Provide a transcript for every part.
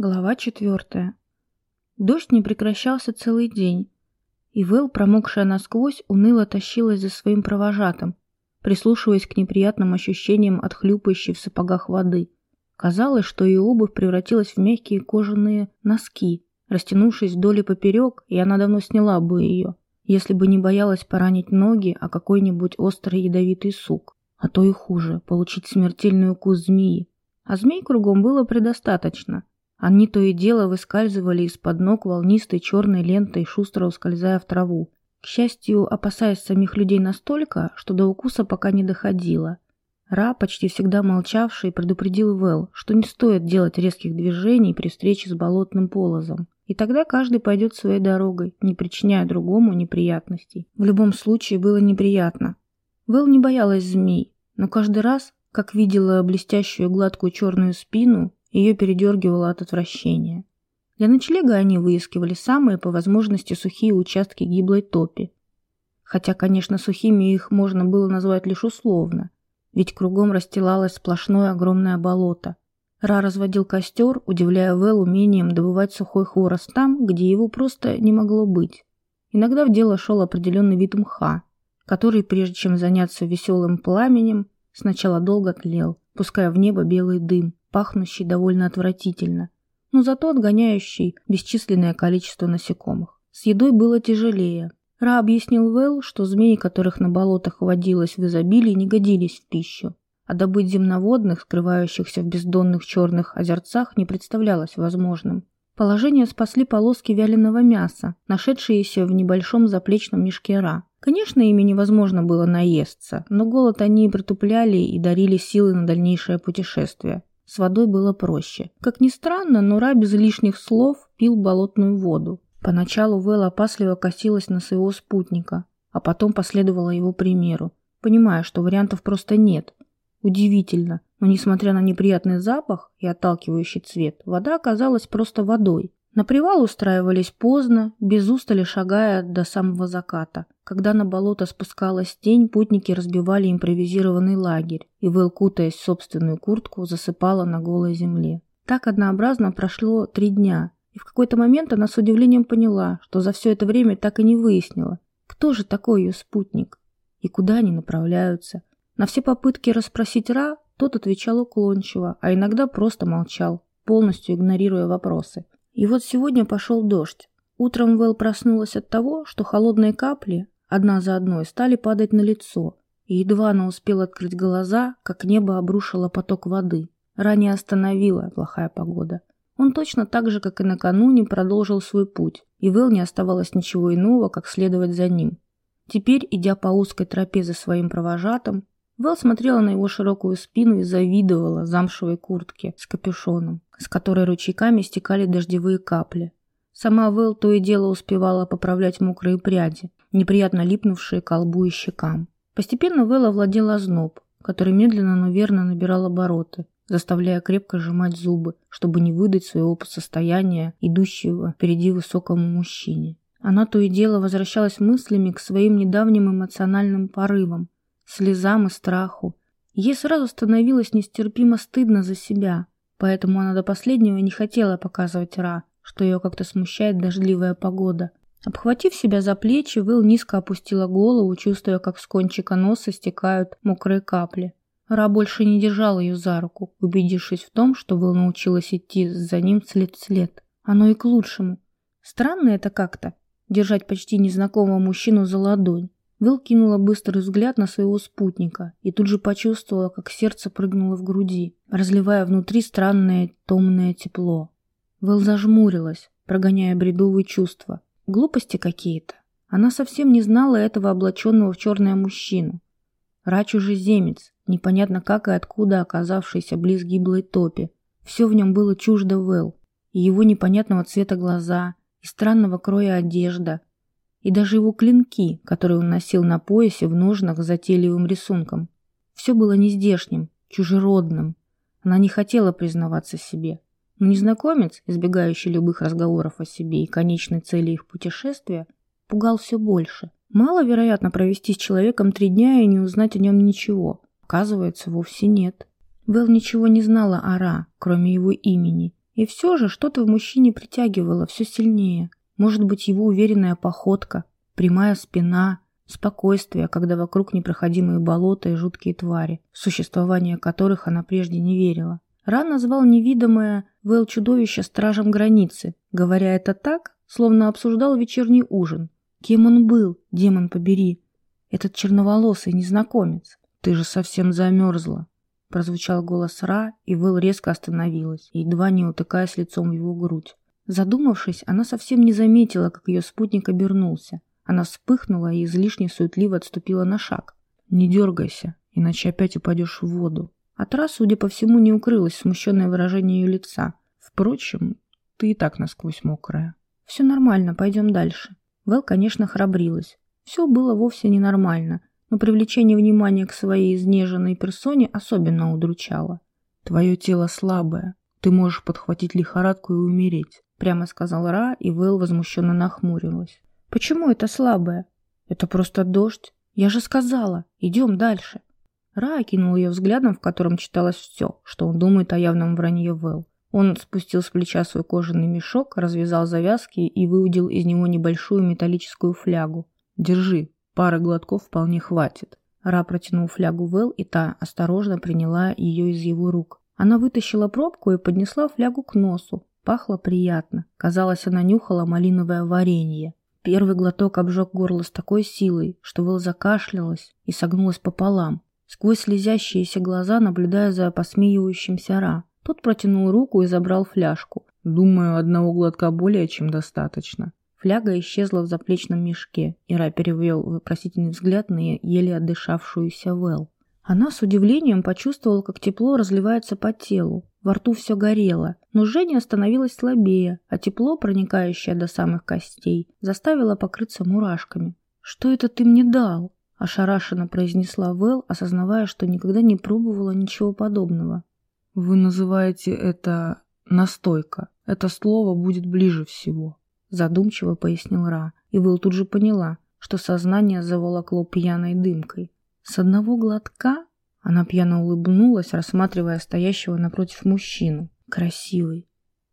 Глава четвертая. Дождь не прекращался целый день, и Вэл, промокшая насквозь, уныло тащилась за своим провожатым, прислушиваясь к неприятным ощущениям от хлюпающей в сапогах воды. Казалось, что ее обувь превратилась в мягкие кожаные носки, растянувшись вдоль и поперек, и она давно сняла бы ее, если бы не боялась поранить ноги о какой-нибудь острый ядовитый сук, а то и хуже, получить смертельный укус змеи. А змей кругом было предостаточно – они то и дело выскальзывали из-под ног волнистой черной лентой, шустро ускользая в траву. К счастью, опасаясь самих людей настолько, что до укуса пока не доходило. Ра, почти всегда молчавший, предупредил Вэл, что не стоит делать резких движений при встрече с болотным полозом. И тогда каждый пойдет своей дорогой, не причиняя другому неприятностей. В любом случае было неприятно. Вэл не боялась змей, но каждый раз, как видела блестящую гладкую черную спину ее передергивало от отвращения. Для ночлега они выискивали самые по возможности сухие участки гиблой топи. Хотя, конечно, сухими их можно было назвать лишь условно, ведь кругом расстилалось сплошное огромное болото. Ра разводил костер, удивляя Вэл умением добывать сухой хворост там, где его просто не могло быть. Иногда в дело шел определенный вид мха, который, прежде чем заняться веселым пламенем, сначала долго тлел, пуская в небо белый дым, пахнущий довольно отвратительно, но зато отгоняющий бесчисленное количество насекомых. С едой было тяжелее. Ра объяснил Вэл, что змеи, которых на болотах водилось в изобилии, не годились в пищу, а добыть земноводных, скрывающихся в бездонных черных озерцах, не представлялось возможным. Положение спасли полоски вяленого мяса, нашедшиеся в небольшом заплечном мешке Ра. Конечно, ими невозможно было наесться, но голод они притупляли и дарили силы на дальнейшее путешествие. С водой было проще. Как ни странно, но без лишних слов пил болотную воду. Поначалу Вэл опасливо косилась на своего спутника, а потом последовала его примеру, понимая, что вариантов просто нет. Удивительно, но несмотря на неприятный запах и отталкивающий цвет, вода оказалась просто водой. На привал устраивались поздно, без устали шагая до самого заката. Когда на болото спускалась тень, путники разбивали импровизированный лагерь, и Вэл, кутаясь в собственную куртку, засыпала на голой земле. Так однообразно прошло три дня, и в какой-то момент она с удивлением поняла, что за все это время так и не выяснила, кто же такой ее спутник и куда они направляются. На все попытки расспросить Ра тот отвечал уклончиво, а иногда просто молчал, полностью игнорируя вопросы. И вот сегодня пошел дождь. Утром Вэл проснулась от того, что холодные капли, одна за одной, стали падать на лицо, и едва она успела открыть глаза, как небо обрушило поток воды. Ранее остановила плохая погода. Он точно так же, как и накануне, продолжил свой путь, и Вэл не оставалось ничего иного, как следовать за ним. Теперь, идя по узкой тропе за своим провожатым, Вэл смотрела на его широкую спину и завидовала замшевой куртке с капюшоном, с которой ручейками стекали дождевые капли. Сама Вэл то и дело успевала поправлять мокрые пряди, неприятно липнувшие к колбу и щекам. Постепенно Вэл овладела озноб, который медленно, но верно набирал обороты, заставляя крепко сжимать зубы, чтобы не выдать своего состояния идущего впереди высокому мужчине. Она то и дело возвращалась мыслями к своим недавним эмоциональным порывам, слезам и страху. Ей сразу становилось нестерпимо стыдно за себя, поэтому она до последнего не хотела показывать Ра, что ее как-то смущает дождливая погода. Обхватив себя за плечи, Вил низко опустила голову, чувствуя, как с кончика носа стекают мокрые капли. Ра больше не держал ее за руку, убедившись в том, что Вил научилась идти за ним след в след. Оно и к лучшему. Странно это как-то, держать почти незнакомого мужчину за ладонь. Вэл кинула быстрый взгляд на своего спутника и тут же почувствовала, как сердце прыгнуло в груди, разливая внутри странное томное тепло. Вэл зажмурилась, прогоняя бредовые чувства. Глупости какие-то. Она совсем не знала этого облаченного в черное мужчину. Ра чужеземец, непонятно как и откуда оказавшийся близ гиблой топи. Все в нем было чуждо Вэл. И его непонятного цвета глаза, и странного кроя одежда, и даже его клинки, которые он носил на поясе в ножнах с затейливым рисунком. Все было нездешним, чужеродным. Она не хотела признаваться себе. Но незнакомец, избегающий любых разговоров о себе и конечной цели их путешествия, пугал все больше. Мало, вероятно, провести с человеком три дня и не узнать о нем ничего. Оказывается, вовсе нет. Вэл ничего не знала о Ра, кроме его имени, И все же что-то в мужчине притягивало все сильнее. Может быть, его уверенная походка, прямая спина, спокойствие, когда вокруг непроходимые болота и жуткие твари, в существование которых она прежде не верила. Ран назвал невидимое Вэл чудовище стражем границы, говоря это так, словно обсуждал вечерний ужин. Кем он был, демон побери? Этот черноволосый незнакомец. Ты же совсем замерзла. Прозвучал голос Ра, и Вэл резко остановилась, едва не утыкаясь лицом в его грудь. Задумавшись, она совсем не заметила, как ее спутник обернулся. Она вспыхнула и излишне суетливо отступила на шаг. «Не дергайся, иначе опять упадешь в воду». От Ра, судя по всему, не укрылось смущенное выражение ее лица. «Впрочем, ты и так насквозь мокрая». «Все нормально, пойдем дальше». Вэл, конечно, храбрилась. Все было вовсе ненормально, но привлечение внимания к своей изнеженной персоне особенно удручало. «Твое тело слабое. Ты можешь подхватить лихорадку и умереть», — прямо сказал Ра, и Вэл возмущенно нахмурилась. «Почему это слабое? Это просто дождь. Я же сказала. Идем дальше». Ра окинул ее взглядом, в котором читалось все, что он думает о явном вранье Вэл. Он спустил с плеча свой кожаный мешок, развязал завязки и выудил из него небольшую металлическую флягу. «Держи, Пары глотков вполне хватит. Ра протянул флягу Вэл, и та осторожно приняла ее из его рук. Она вытащила пробку и поднесла флягу к носу. Пахло приятно. Казалось, она нюхала малиновое варенье. Первый глоток обжег горло с такой силой, что Вэл закашлялась и согнулась пополам, сквозь слезящиеся глаза, наблюдая за посмеивающимся Ра. Тот протянул руку и забрал фляжку. «Думаю, одного глотка более чем достаточно». Фляга исчезла в заплечном мешке, и Ра перевел вопросительный взгляд на еле отдышавшуюся Вэл. Она с удивлением почувствовала, как тепло разливается по телу. Во рту все горело, но Женя становилась слабее, а тепло, проникающее до самых костей, заставило покрыться мурашками. «Что это ты мне дал?» – ошарашенно произнесла Вэл, осознавая, что никогда не пробовала ничего подобного. «Вы называете это настойка. Это слово будет ближе всего», задумчиво пояснил Ра, и Will тут же поняла, что сознание заволокло пьяной дымкой. С одного глотка она пьяно улыбнулась, рассматривая стоящего напротив мужчину. Красивый,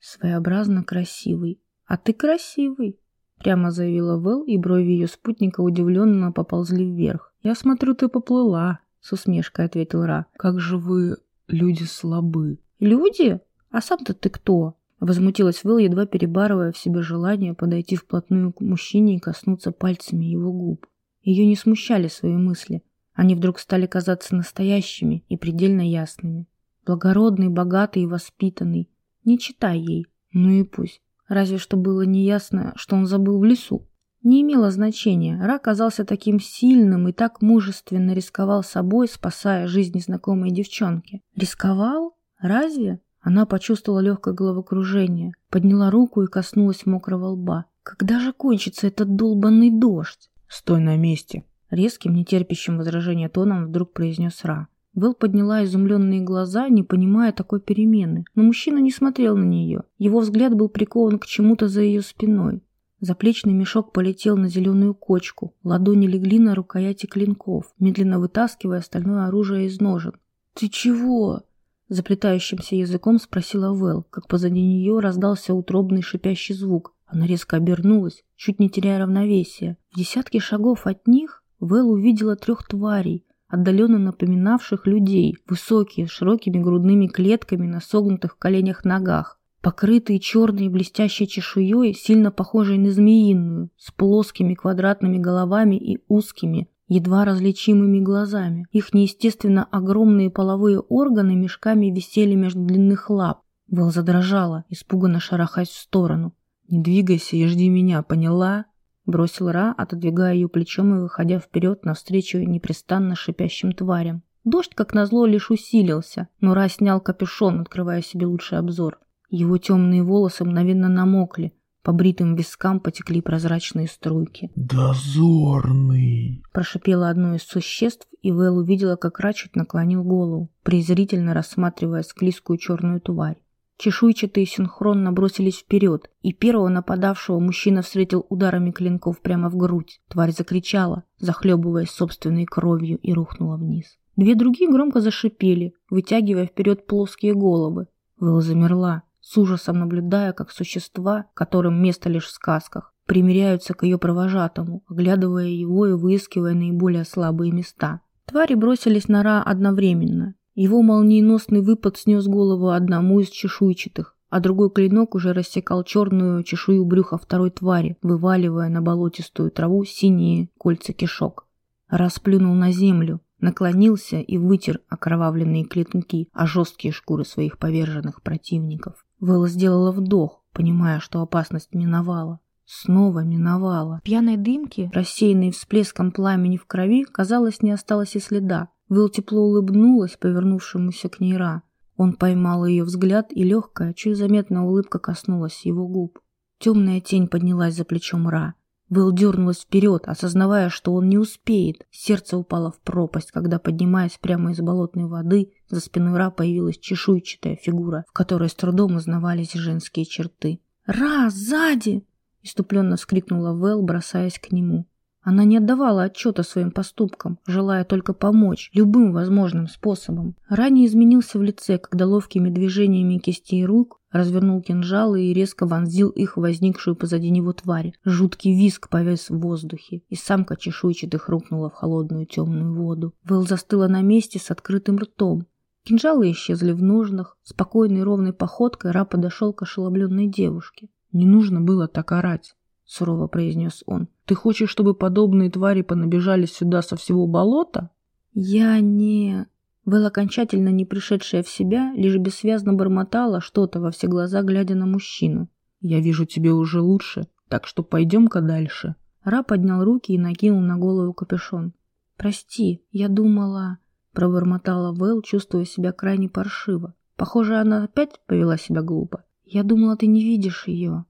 своеобразно красивый. А ты красивый, прямо заявила Вэл, и брови ее спутника удивленно поползли вверх. Я смотрю, ты поплыла, с усмешкой ответил Ра. Как же вы, люди, слабы. Люди? А сам-то ты кто? Возмутилась Вэл, едва перебарывая в себе желание подойти вплотную к мужчине и коснуться пальцами его губ. Ее не смущали свои мысли. Они вдруг стали казаться настоящими и предельно ясными. Благородный, богатый и воспитанный. Не читай ей. Ну и пусть. Разве что было неясно, что он забыл в лесу. Не имело значения. Ра казался таким сильным и так мужественно рисковал собой, спасая жизнь незнакомой девчонки. Рисковал? Разве? Она почувствовала легкое головокружение, подняла руку и коснулась мокрого лба. «Когда же кончится этот долбанный дождь?» «Стой на месте!» Резким, нетерпящим возражения тоном вдруг произнес Ра. Вэл подняла изумленные глаза, не понимая такой перемены, но мужчина не смотрел на нее. Его взгляд был прикован к чему-то за ее спиной. Заплечный мешок полетел на зеленую кочку, ладони легли на рукояти клинков, медленно вытаскивая остальное оружие из ножен. «Ты чего?» Заплетающимся языком спросила Вэл, как позади нее раздался утробный шипящий звук. Она резко обернулась, чуть не теряя равновесия. В десятке шагов от них Вэл увидела трех тварей, отдаленно напоминавших людей, высокие, с широкими грудными клетками на согнутых коленях ногах, покрытые черной блестящей чешуей, сильно похожей на змеиную, с плоскими квадратными головами и узкими, едва различимыми глазами. Их неестественно огромные половые органы мешками висели между длинных лап. Вэл задрожала, испуганно шарахаясь в сторону. «Не двигайся и жди меня, поняла?» Бросил Ра, отодвигая ее плечом и выходя вперед навстречу непрестанно шипящим тварям. Дождь, как назло, лишь усилился, но Ра снял капюшон, открывая себе лучший обзор. Его темные волосы мгновенно намокли, по бритым вискам потекли прозрачные струйки. «Дозорный!» Прошипело одно из существ, и Вэл увидела, как Рачет наклонил голову, презрительно рассматривая склизкую черную тварь. Чешуйчатые синхронно бросились вперед, и первого нападавшего мужчина встретил ударами клинков прямо в грудь. Тварь закричала, захлебываясь собственной кровью, и рухнула вниз. Две другие громко зашипели, вытягивая вперед плоские головы. Вэл замерла, с ужасом наблюдая, как существа, которым место лишь в сказках, примиряются к ее провожатому, оглядывая его и выискивая наиболее слабые места. Твари бросились на Ра одновременно. Его молниеносный выпад снес голову одному из чешуйчатых, а другой клинок уже рассекал черную чешую брюха второй твари, вываливая на болотистую траву синие кольца кишок. Расплюнул на землю, наклонился и вытер окровавленные клинки о жесткие шкуры своих поверженных противников. Вэлла сделала вдох, понимая, что опасность миновала. Снова миновала. Пьяной дымки, рассеянной всплеском пламени в крови, казалось, не осталось и следа. Вэлл тепло улыбнулась повернувшемуся к ней Ра. Он поймал ее взгляд, и легкая, чуть заметная улыбка коснулась его губ. Темная тень поднялась за плечом Ра. Вэлл дернулась вперед, осознавая, что он не успеет. Сердце упало в пропасть, когда, поднимаясь прямо из болотной воды, за спиной Ра появилась чешуйчатая фигура, в которой с трудом узнавались женские черты. «Ра, сзади!» Иступленно вскрикнула Вэл, бросаясь к нему. Она не отдавала отчета своим поступкам, желая только помочь любым возможным способом. Ранее изменился в лице, когда ловкими движениями кистей рук развернул кинжалы и резко вонзил их в возникшую позади него тварь. Жуткий визг повес в воздухе, и самка чешуйчатых рухнула в холодную темную воду. Вэл застыла на месте с открытым ртом. Кинжалы исчезли в ножнах. Спокойной ровной походкой Ра подошел к ошеломленной девушке. «Не нужно было так орать», — сурово произнес он. «Ты хочешь, чтобы подобные твари понабежали сюда со всего болота?» «Я не...» Вэл, окончательно не пришедшая в себя, лишь бессвязно бормотала что-то во все глаза, глядя на мужчину. «Я вижу тебе уже лучше, так что пойдем-ка дальше». Ра поднял руки и накинул на голову капюшон. «Прости, я думала...» Пробормотала Вэл, чувствуя себя крайне паршиво. Похоже, она опять повела себя глупо. «Я думала, ты не видишь ее».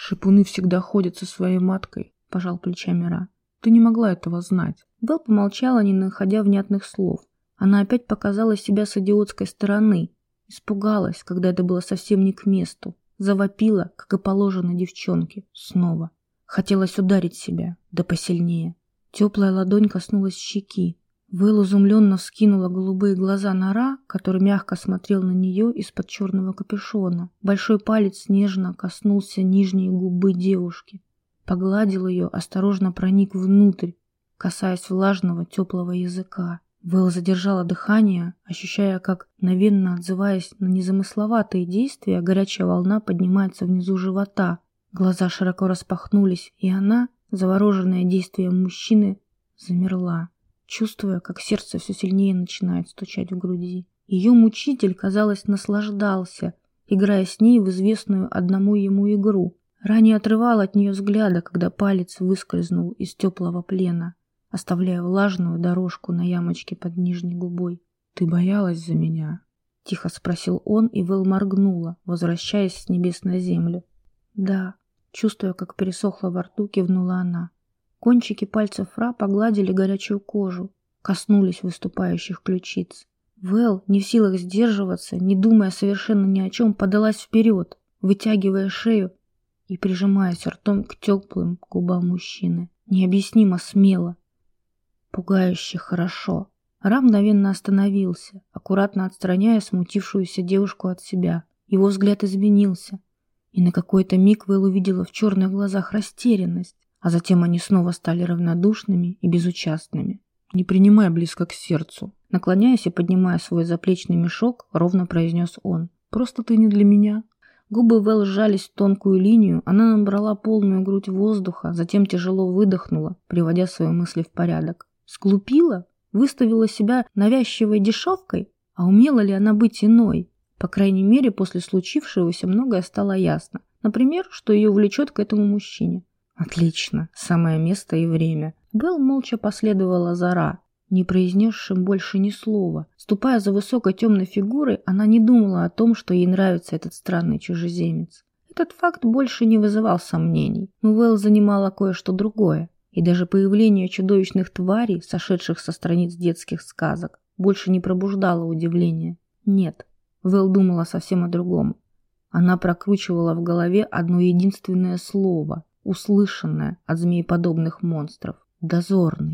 «Шипуны всегда ходят со своей маткой», — пожал плечами Ра. «Ты не могла этого знать». Белл помолчала, не находя внятных слов. Она опять показала себя с идиотской стороны. Испугалась, когда это было совсем не к месту. Завопила, как и положено девчонке. Снова. Хотелось ударить себя, да посильнее. Теплая ладонь коснулась щеки. Вэл изумленно вскинула голубые глаза на Ра, который мягко смотрел на нее из-под черного капюшона. Большой палец нежно коснулся нижней губы девушки. Погладил ее, осторожно проник внутрь, касаясь влажного теплого языка. Вэл задержала дыхание, ощущая, как, мгновенно отзываясь на незамысловатые действия, горячая волна поднимается внизу живота. Глаза широко распахнулись, и она, завороженная действием мужчины, замерла чувствуя, как сердце все сильнее начинает стучать в груди. Ее мучитель, казалось, наслаждался, играя с ней в известную одному ему игру. Ранее отрывал от нее взгляда, когда палец выскользнул из теплого плена, оставляя влажную дорожку на ямочке под нижней губой. «Ты боялась за меня?» — тихо спросил он, и Вэл моргнула, возвращаясь с небес на землю. «Да», чувствуя, как пересохла во рту, кивнула она. Кончики пальцев Фра погладили горячую кожу, коснулись выступающих ключиц. Вэл, не в силах сдерживаться, не думая совершенно ни о чем, подалась вперед, вытягивая шею и прижимаясь ртом к теплым губам мужчины. Необъяснимо смело. Пугающе хорошо. Ра мгновенно остановился, аккуратно отстраняя смутившуюся девушку от себя. Его взгляд изменился, и на какой-то миг Вэл увидела в черных глазах растерянность а затем они снова стали равнодушными и безучастными. «Не принимай близко к сердцу», наклоняясь и поднимая свой заплечный мешок, ровно произнес он. «Просто ты не для меня». Губы Вэл сжались в тонкую линию, она набрала полную грудь воздуха, затем тяжело выдохнула, приводя свои мысли в порядок. Сглупила? Выставила себя навязчивой дешевкой? А умела ли она быть иной? По крайней мере, после случившегося многое стало ясно. Например, что ее влечет к этому мужчине. Отлично, самое место и время. Белл молча последовала за Ра, не произнесшим больше ни слова. Ступая за высокой темной фигурой, она не думала о том, что ей нравится этот странный чужеземец. Этот факт больше не вызывал сомнений, но Вэл занимала кое-что другое. И даже появление чудовищных тварей, сошедших со страниц детских сказок, больше не пробуждало удивления. Нет, Вэл думала совсем о другом. Она прокручивала в голове одно единственное слово, услышанное от змееподобных монстров. Дозорный.